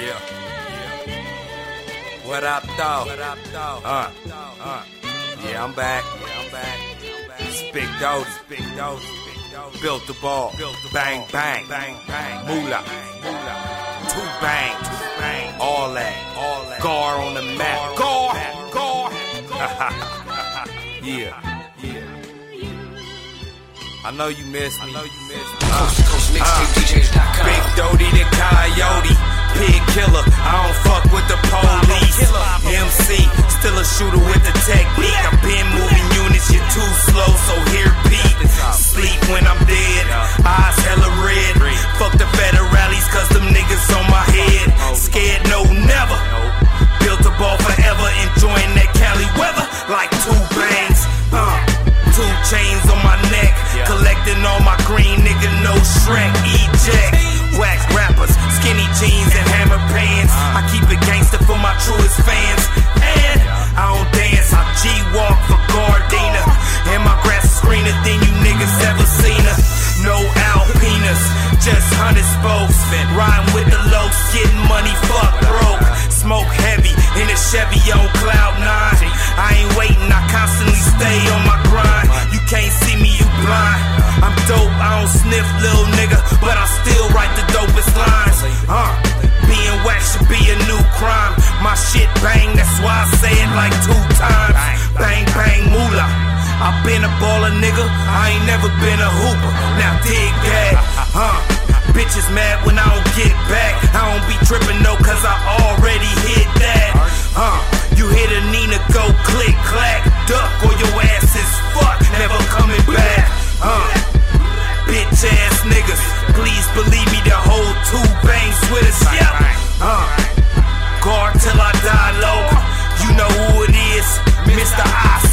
Yeah. What up, though? What up, though? Uh, uh. Yeah, I'm back. Yeah, I'm back. It's Big Doty. Big Doty. Built the ball. Built the bang, bang, bang, bang. Moolah. Moolah. Two bang, two bang. All that. All that. Gar on the map. Gar. Gar. yeah. Yeah. I know you miss me. I know you missed me. Uh, uh, Big Doty the Coyote. Pig killer. I don't fuck with the police. MC. Still a shooter with the technique. I've been moving units. You're too slow, so here beat. Sleep when I'm dead. Eyes hella red. Fuck the federales, cause them niggas on my head. Scared, no, never. Built a ball forever. Enjoying that Cali weather. Like two bangs. Uh, two chains on my neck. Collecting all my green nigga, no Shrek. Eject. Wax rappers, skinny jeans and I keep it gangster for my truest fans. And I don't dance, I G-walk for Gardena. And my grass is greener than you niggas ever seen her. No Alpinas, just hundred spokes. Riding with the lows, getting money, fuck broke. Smoke heavy in a Chevy on cloud nine. I ain't waiting, I constantly stay on my grind. You can't see me, you blind. I'm dope, I don't sniff, little like two times. Bang, bang, moolah. I been a baller, nigga. I ain't never been a hooper. Now dig that, huh? Bitches mad when I don't get back. I don't be tripping no, cause I already hit that. Huh? You hit a Nina, go click, clack, duck, or your ass is fuck, never coming back. Huh? Bitch ass niggas, please believe me, the whole two bangs with us. Yep. Uh,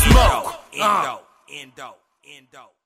You know who it is, Mr. I Smoke. Uh. Endo, Endo.